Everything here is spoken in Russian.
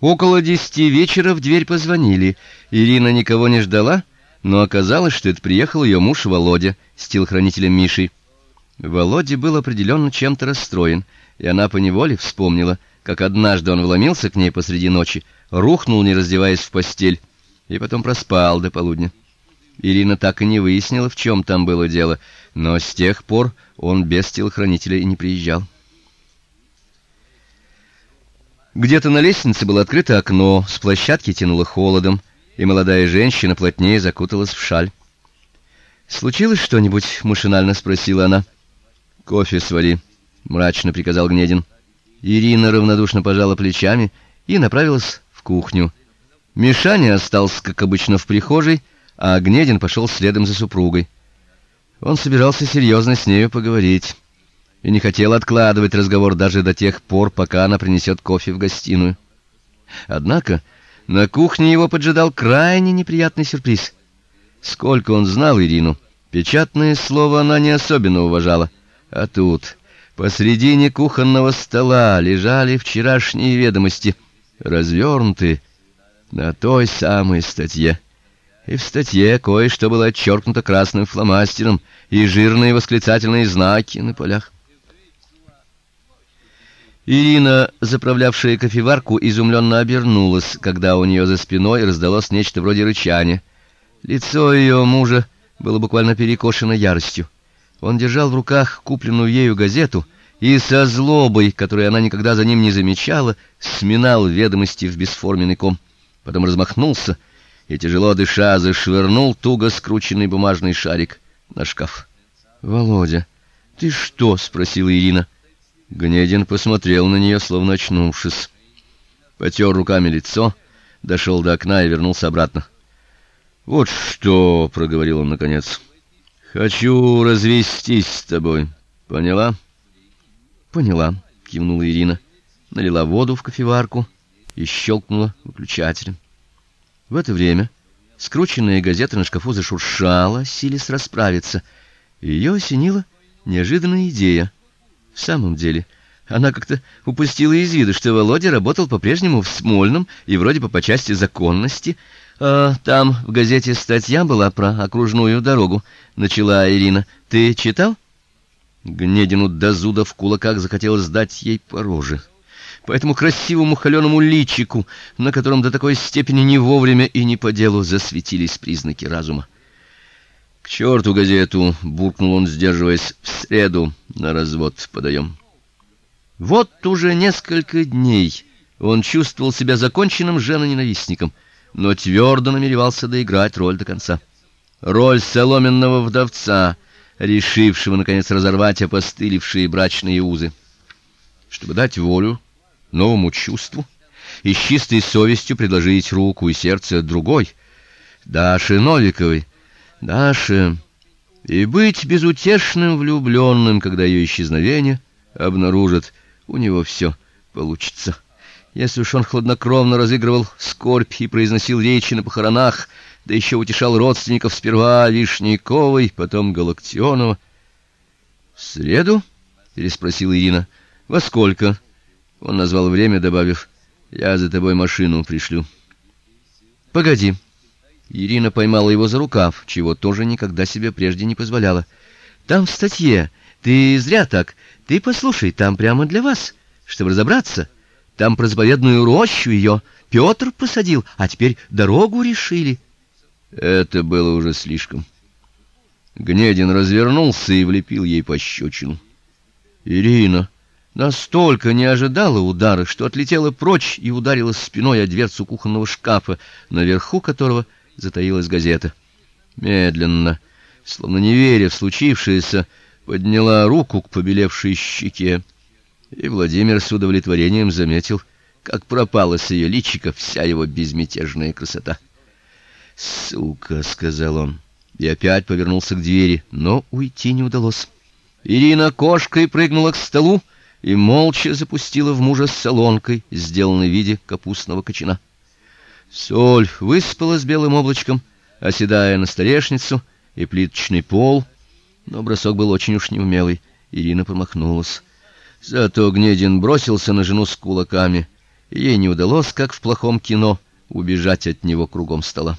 Около десяти вечера в дверь позвонили. Ирина никого не ждала, но оказалось, что это приехал ее муж Володя с телохранителем Мишей. Володя был определенно чем-то расстроен, и она поневоле вспомнила, как однажды он вломился к ней посреди ночи, рухнул, не раздеваясь в постель, и потом проспал до полудня. Ирина так и не выяснила, в чем там было дело, но с тех пор он без телохранителя и не приезжал. Где-то на лестнице было открыто окно, с площадки тянуло холодом, и молодая женщина плотнее закуталась в шаль. "Случилось что-нибудь?" машинально спросила она. "Кофе свари", мрачно приказал Гнедин. Ирина равнодушно пожала плечами и направилась в кухню. Мишаня остался, как обычно, в прихожей, а Гнедин пошел следом за супругой. Он собирался серьезно с нею поговорить и не хотел откладывать разговор даже до тех пор, пока она принесет кофе в гостиную. Однако на кухне его поджидал крайне неприятный сюрприз. Сколько он знал Ирину, печатное слово она не особенно уважала, а тут посредине кухонного стола лежали вчерашние ведомости, развернутые на той самой статье. И в статье кое-что было отчеркнуто красным фломастером и жирные восклицательные знаки на полях. Ирина, заправлявшая кофеварку, изумленно обернулась, когда у нее за спиной раздалось нечто вроде рычания. Лицо ее мужа было буквально перекошено яростью. Он держал в руках купленную ею газету и со злобой, которую она никогда за ним не замечала, сминал ведомости в бесформенный ком. Потом размахнулся и тяжело дыша зашвырнул туго скрученный бумажный шарик на шкаф. "Володя, ты что?" спросила Ирина. Гнедин посмотрел на нее, словно очнувшись. Потер руками лицо, дошел до окна и вернулся обратно. "Вот что", проговорил он наконец. "Хочу развестись с тобой. Поняла?" "Поняла", кивнула Ирина, налила воду в кофеварку и щелкнула выключателем. В это время скрученная газета на шкафу зашуршала, силясь расправиться. Ее осенила неожиданная идея. В самом деле, она как-то упустила из виду, что Володя работал по-прежнему в Смольном и вроде бы по части законности. А там в газете статья была про окружную дорогу, начала Ирина. Ты читал? Гнедину до зуда в кулаках захотелось дать ей по роже. По этому красивому холеному личику, на котором до такой степени не вовремя и не по делу засветились признаки разума. Черту газету, буркнул он, сдерживаясь. В среду на развод подаем. Вот уже несколько дней он чувствовал себя законченным женоненавистником, но твердо намеревался доиграть роль до конца. Роль соломенного вдовца, решившего наконец разорвать опостылевшие брачные узы. Чтобы дать волю новому чувству и с чистой совестью предложить руку и сердце другой, Даше Новиковой, Даше, и быть безутешным влюбленным, когда ее исчезновение обнаружат, у него все получится. Если уж он хладнокровно разыгрывал скорбь и произносил речи на похоронах, да еще утешал родственников сперва Вишняковой, потом Галактионова. В среду? переспросила Ирина. Во сколько? Он назвал время, добавив: "Я за тобой машину пришлю". Погоди. Ирина поймала его за рукав, чего тоже никогда себе прежде не позволяла. Там в статье. Ты зря так. Ты послушай, там прямо для вас, чтобы разобраться. Там про заповедную рощу ее Петр посадил, а теперь дорогу решили. Это было уже слишком. Гнедин развернулся и влепил ей пощечину. Ирина настолько не ожидала удара, что отлетела прочь и ударилась спиной о дверцу кухонного шкафа, наверху которого затаилась газета. Медленно, словно не веря в случившееся, подняла руку к побелевшей щеке, и Владимир с удовлетворением заметил, как пропала с ее личика вся его безмятежная красота. "Сука", сказал он, и опять повернулся к двери, но уйти не удалось. Ирина кошкой прыгнула к столу и молча запустила в мужа солонкой, сделанной в виде капустного кочана. Соль выспалась белым облачком, оседая на столешницу и плиточный пол, но бросок был очень уж неумелый. Ирина промахнулась. Зато Гнедин бросился на жену с кулаками ей не удалось, как в плохом кино, убежать от него кругом стола.